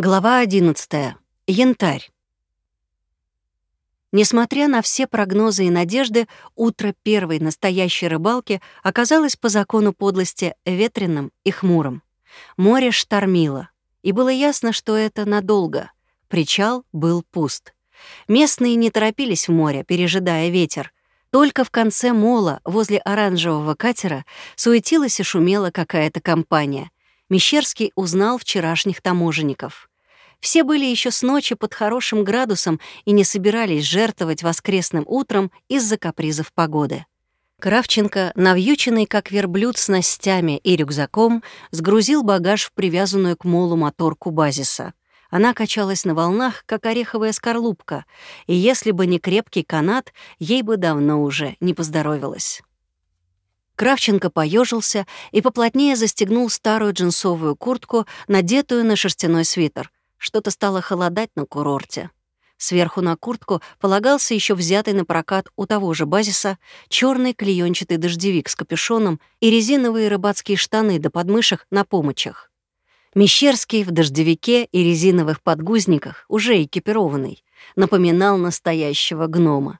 Глава 11. Янтарь. Несмотря на все прогнозы и надежды, утро первой настоящей рыбалки оказалось по закону подлости ветреным и хмурым. Море штормило, и было ясно, что это надолго. Причал был пуст. Местные не торопились в море, пережидая ветер. Только в конце мола, возле оранжевого катера, суетилась и шумела какая-то компания. Мещерский узнал вчерашних таможенников — все были еще с ночи под хорошим градусом и не собирались жертвовать воскресным утром из-за капризов погоды. Кравченко, навьюченный как верблюд с ностями и рюкзаком, сгрузил багаж в привязанную к молу моторку базиса. Она качалась на волнах, как ореховая скорлупка, и если бы не крепкий канат, ей бы давно уже не поздоровилось. Кравченко поежился и поплотнее застегнул старую джинсовую куртку, надетую на шерстяной свитер — что-то стало холодать на курорте. Сверху на куртку полагался еще взятый на прокат у того же базиса черный клеенчатый дождевик с капюшоном и резиновые рыбацкие штаны до подмышек на помочах. Мещерский в дождевике и резиновых подгузниках, уже экипированный, напоминал настоящего гнома.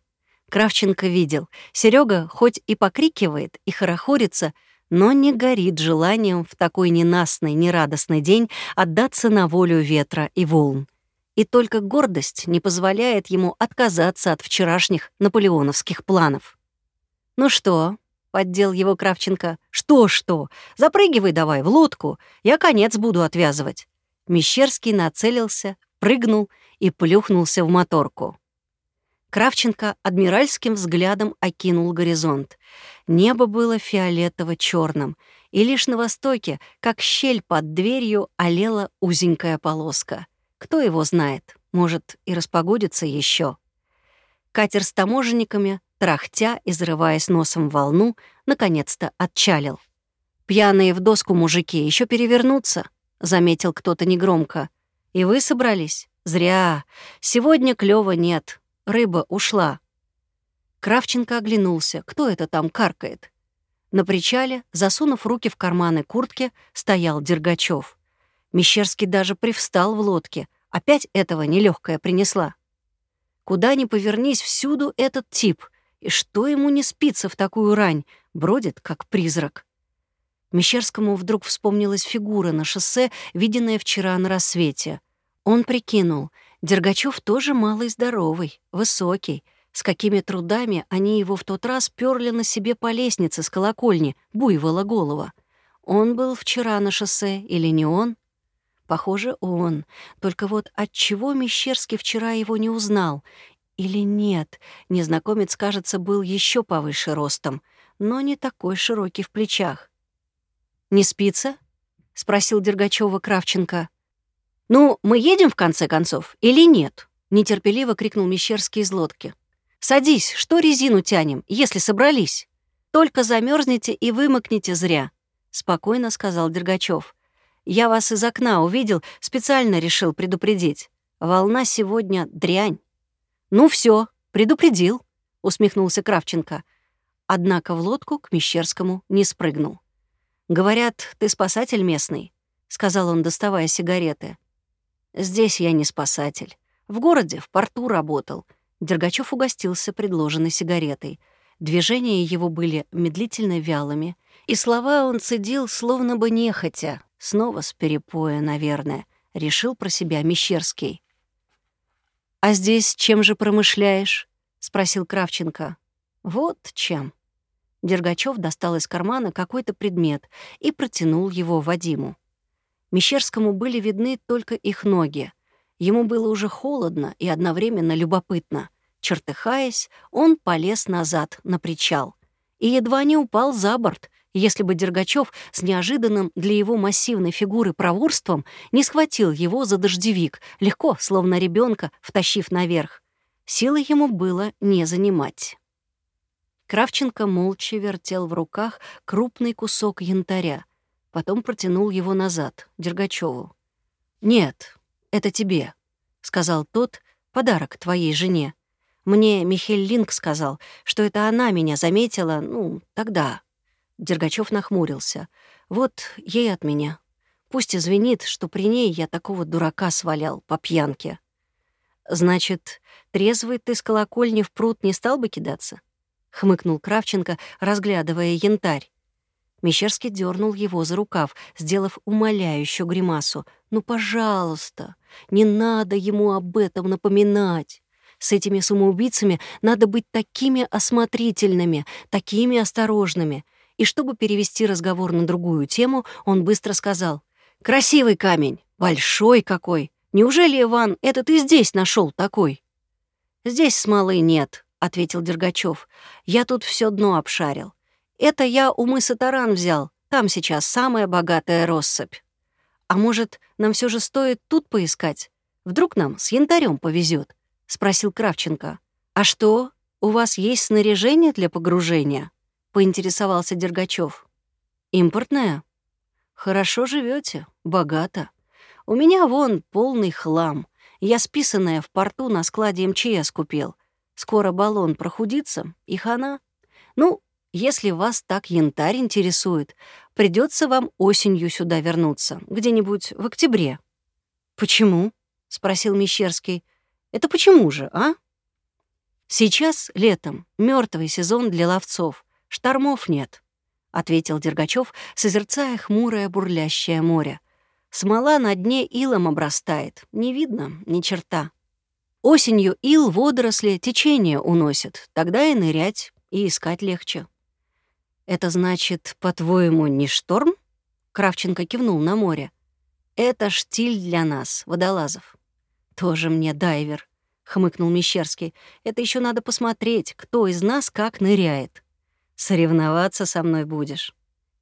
Кравченко видел, Серега хоть и покрикивает и хорохорится, но не горит желанием в такой ненастный, нерадостный день отдаться на волю ветра и волн. И только гордость не позволяет ему отказаться от вчерашних наполеоновских планов. «Ну что?» — поддел его Кравченко. «Что-что? Запрыгивай давай в лодку, я конец буду отвязывать». Мещерский нацелился, прыгнул и плюхнулся в моторку. Кравченко адмиральским взглядом окинул горизонт. Небо было фиолетово черным и лишь на востоке, как щель под дверью, олела узенькая полоска. Кто его знает, может, и распогодится еще. Катер с таможенниками, трахтя и зарываясь носом в волну, наконец-то отчалил. «Пьяные в доску мужики еще перевернутся», — заметил кто-то негромко. «И вы собрались? Зря. Сегодня клёва нет. Рыба ушла. Кравченко оглянулся. Кто это там каркает? На причале, засунув руки в карманы куртки, стоял Дергачев. Мещерский даже привстал в лодке. Опять этого нелегкая принесла. Куда ни повернись, всюду этот тип. И что ему не спится в такую рань? Бродит, как призрак. Мещерскому вдруг вспомнилась фигура на шоссе, виденная вчера на рассвете. Он прикинул — Дергачев тоже малый здоровый, высокий. С какими трудами они его в тот раз перли на себе по лестнице с колокольни, буйвола голова. Он был вчера на шоссе или не он? Похоже, он. Только вот от чего Мещерский вчера его не узнал? Или нет? Незнакомец, кажется, был еще повыше ростом, но не такой широкий в плечах. «Не спится?» — спросил Дергачева Кравченко. «Ну, мы едем, в конце концов, или нет?» — нетерпеливо крикнул Мещерский из лодки. «Садись, что резину тянем, если собрались? Только замерзнете и вымокнете зря», — спокойно сказал Дергачев. «Я вас из окна увидел, специально решил предупредить. Волна сегодня дрянь». «Ну все, предупредил», — усмехнулся Кравченко. Однако в лодку к Мещерскому не спрыгнул. «Говорят, ты спасатель местный», — сказал он, доставая сигареты. Здесь я не спасатель. В городе, в порту работал. Дергачев угостился предложенной сигаретой. Движения его были медлительно вялыми, и слова он цедил, словно бы нехотя, снова с перепоя, наверное, решил про себя Мещерский. «А здесь чем же промышляешь?» — спросил Кравченко. «Вот чем». Дергачев достал из кармана какой-то предмет и протянул его Вадиму. Мещерскому были видны только их ноги. Ему было уже холодно и одновременно любопытно. Чертыхаясь, он полез назад на причал. И едва не упал за борт, если бы Дергачев с неожиданным для его массивной фигуры проворством не схватил его за дождевик, легко, словно ребенка, втащив наверх. Силы ему было не занимать. Кравченко молча вертел в руках крупный кусок янтаря, Потом протянул его назад, Дергачеву. «Нет, это тебе», — сказал тот, — «подарок твоей жене. Мне Михель Линк сказал, что это она меня заметила, ну, тогда». Дергачев нахмурился. «Вот ей от меня. Пусть извинит, что при ней я такого дурака свалял по пьянке. Значит, трезвый ты с колокольни в пруд не стал бы кидаться? Хмыкнул Кравченко, разглядывая янтарь. Мещерский дернул его за рукав, сделав умоляющую гримасу. «Ну, пожалуйста, не надо ему об этом напоминать. С этими самоубийцами надо быть такими осмотрительными, такими осторожными». И чтобы перевести разговор на другую тему, он быстро сказал. «Красивый камень, большой какой. Неужели, Иван, это ты здесь нашел такой?» «Здесь смолы нет», — ответил Дергачев. «Я тут все дно обшарил. Это я у мыса Таран взял. Там сейчас самая богатая россыпь. А может, нам все же стоит тут поискать? Вдруг нам с янтарем повезет? спросил Кравченко. А что, у вас есть снаряжение для погружения? поинтересовался Дергачев. Импортное? Хорошо живете, богато. У меня вон полный хлам. Я списанное в порту на складе МЧС купил. Скоро баллон прохудится, и хана. Ну, если вас так янтарь интересует, придется вам осенью сюда вернуться, где-нибудь в октябре». «Почему?» — спросил Мещерский. «Это почему же, а?» «Сейчас, летом, мертвый сезон для ловцов. Штормов нет», — ответил Дергачев, созерцая хмурое бурлящее море. «Смола на дне илом обрастает. Не видно ни черта. Осенью ил водоросли течение уносит. Тогда и нырять, и искать легче». «Это значит, по-твоему, не шторм?» Кравченко кивнул на море. «Это штиль для нас, водолазов». «Тоже мне дайвер», — хмыкнул Мещерский. «Это еще надо посмотреть, кто из нас как ныряет. Соревноваться со мной будешь».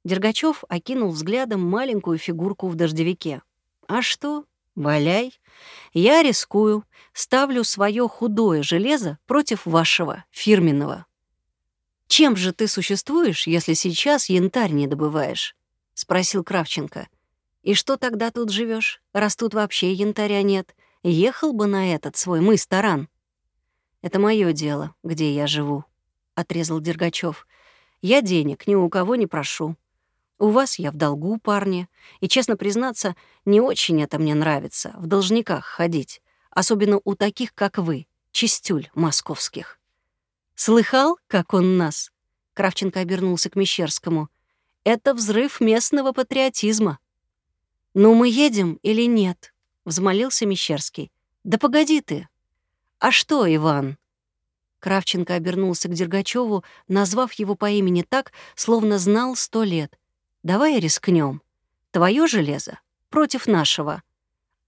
Дергачев окинул взглядом маленькую фигурку в дождевике. «А что? Валяй. Я рискую, ставлю свое худое железо против вашего, фирменного. «Чем же ты существуешь, если сейчас янтарь не добываешь?» — спросил Кравченко. «И что тогда тут живешь, раз тут вообще янтаря нет? Ехал бы на этот свой мыс-таран». «Это мое дело, где я живу», — отрезал Дергачев. «Я денег ни у кого не прошу. У вас я в долгу, парни, и, честно признаться, не очень это мне нравится, в должниках ходить, особенно у таких, как вы, чистюль московских». Слыхал, как он нас?» Кравченко обернулся к Мещерскому. «Это взрыв местного патриотизма». «Ну, мы едем или нет?» — взмолился Мещерский. «Да погоди ты». «А что, Иван?» Кравченко обернулся к Дергачеву, назвав его по имени так, словно знал сто лет. «Давай рискнем. Твое железо против нашего.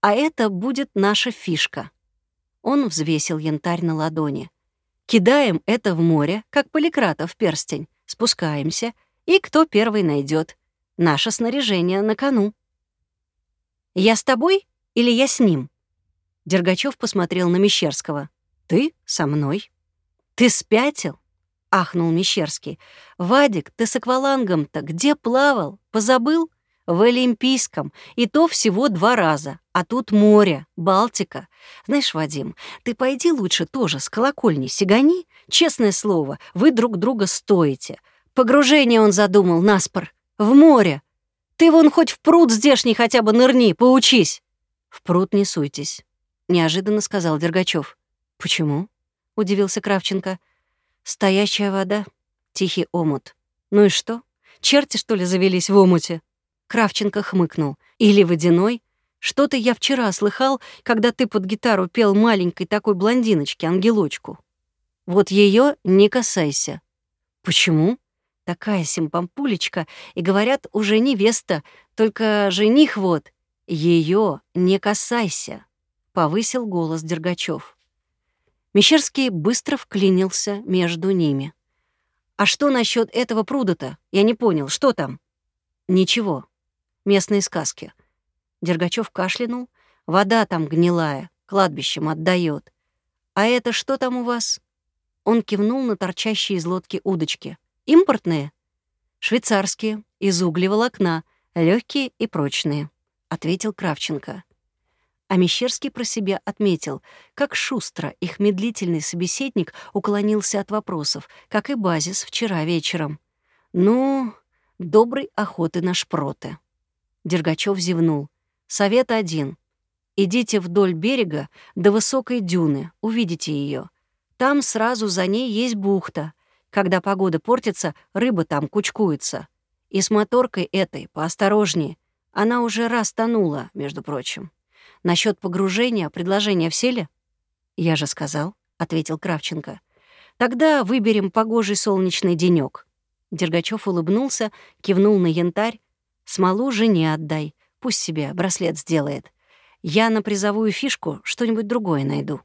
А это будет наша фишка». Он взвесил янтарь на ладони. Кидаем это в море, как поликратов перстень, спускаемся, и кто первый найдет. Наше снаряжение на кону. «Я с тобой или я с ним?» Дергачев посмотрел на Мещерского. «Ты со мной». «Ты спятил?» — ахнул Мещерский. «Вадик, ты с аквалангом-то где плавал? Позабыл?» В Олимпийском, и то всего два раза. А тут море, Балтика. Знаешь, Вадим, ты пойди лучше тоже с колокольни сигани. Честное слово, вы друг друга стоите. Погружение он задумал, наспор. В море. Ты вон хоть в пруд здешний хотя бы нырни, поучись. В пруд не суйтесь, неожиданно сказал Дергачев. Почему? удивился Кравченко. Стоящая вода, тихий омут. Ну и что? Черти, что ли, завелись в омуте? Кравченко хмыкнул. «Или водяной? Что-то я вчера слыхал, когда ты под гитару пел маленькой такой блондиночке, ангелочку. Вот ее не касайся». «Почему?» Такая симпампулечка, и говорят, уже невеста, только жених вот. Ее не касайся», — повысил голос Дергачев. Мещерский быстро вклинился между ними. «А что насчет этого пруда-то? Я не понял, что там?» «Ничего местные сказки. Дергачев кашлянул. Вода там гнилая, кладбищем отдает. А это что там у вас? Он кивнул на торчащие из лодки удочки. Импортные? Швейцарские, из углеволокна, легкие и прочные, ответил Кравченко. А Мещерский про себя отметил, как шустро их медлительный собеседник уклонился от вопросов, как и базис вчера вечером. Ну, доброй охоты на шпроты. Дергачев зевнул. «Совет один. Идите вдоль берега до высокой дюны, увидите ее. Там сразу за ней есть бухта. Когда погода портится, рыба там кучкуется. И с моторкой этой поосторожнее. Она уже раз тонула, между прочим. Насчет погружения предложение в селе? Я же сказал, — ответил Кравченко. Тогда выберем погожий солнечный денек. Дергачев улыбнулся, кивнул на янтарь. Смолу жене отдай, пусть себе браслет сделает. Я на призовую фишку что-нибудь другое найду».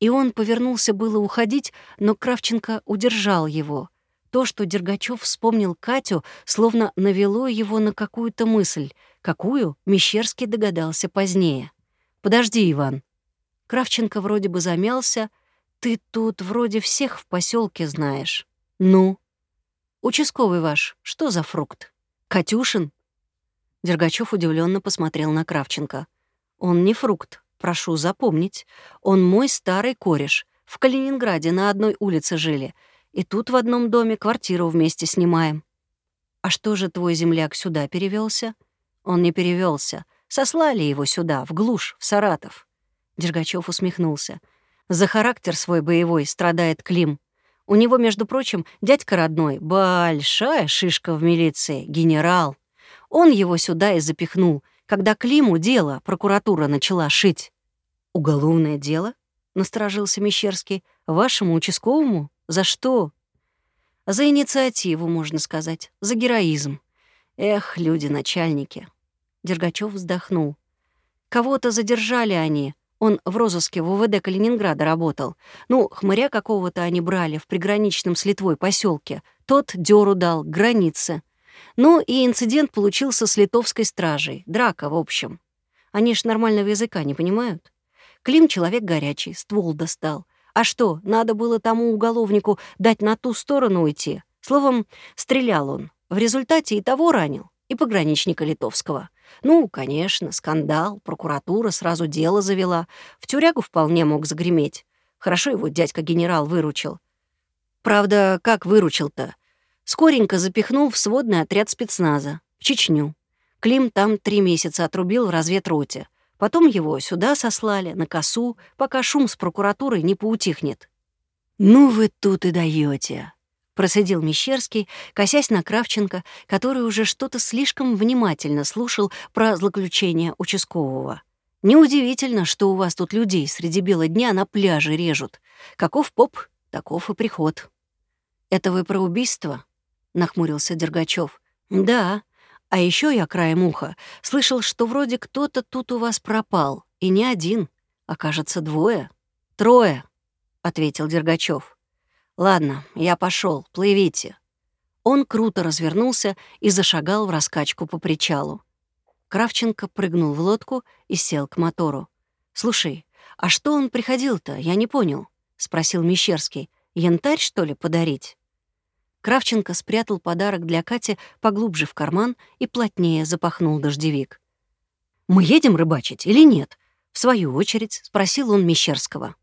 И он повернулся было уходить, но Кравченко удержал его. То, что Дергачев вспомнил Катю, словно навело его на какую-то мысль, какую Мещерский догадался позднее. «Подожди, Иван». Кравченко вроде бы замялся. «Ты тут вроде всех в поселке знаешь». «Ну?» «Участковый ваш, что за фрукт? Катюшин?» Дергачев удивленно посмотрел на Кравченко. Он не фрукт, прошу запомнить. Он мой старый кореш. В Калининграде на одной улице жили. И тут в одном доме квартиру вместе снимаем. А что же твой земляк сюда перевелся? Он не перевелся. Сослали его сюда, в глушь, в Саратов. Дергачев усмехнулся. За характер свой боевой страдает Клим. У него, между прочим, дядька родной, большая шишка в милиции, генерал. Он его сюда и запихнул — когда Климу дело прокуратура начала шить. «Уголовное дело?» — насторожился Мещерский. «Вашему участковому? За что?» «За инициативу, можно сказать, за героизм. Эх, люди-начальники». Дергачев вздохнул. «Кого-то задержали они. Он в розыске в УВД Калининграда работал. Ну, хмыря какого-то они брали в приграничном с Литвой поселке. Тот дёру дал, границе. Ну и инцидент получился с литовской стражей. Драка, в общем. Они ж нормального языка не понимают. Клим человек горячий, ствол достал. А что, надо было тому уголовнику дать на ту сторону уйти? Словом, стрелял он. В результате и того ранил, и пограничника литовского. Ну, конечно, скандал, прокуратура сразу дело завела. В тюрягу вполне мог загреметь. Хорошо его дядька-генерал выручил. Правда, как выручил-то? Скоренько запихнул в сводный отряд спецназа, в Чечню. Клим там три месяца отрубил в разведроте. Потом его сюда сослали, на косу, пока шум с прокуратурой не поутихнет. «Ну вы тут и даете, процедил Мещерский, косясь на Кравченко, который уже что-то слишком внимательно слушал про злоключения участкового. «Неудивительно, что у вас тут людей среди бела дня на пляже режут. Каков поп, таков и приход». «Это вы про убийство?» нахмурился Дергачев. Да, а еще я краем уха слышал, что вроде кто-то тут у вас пропал, и не один, а кажется двое, трое, ответил Дергачев. Ладно, я пошел, плывите. Он круто развернулся и зашагал в раскачку по причалу. Кравченко прыгнул в лодку и сел к мотору. «Слушай, а что он приходил-то, я не понял», — спросил Мещерский. «Янтарь, что ли, подарить?» Кравченко спрятал подарок для Кати поглубже в карман и плотнее запахнул дождевик. «Мы едем рыбачить или нет?» — в свою очередь спросил он Мещерского.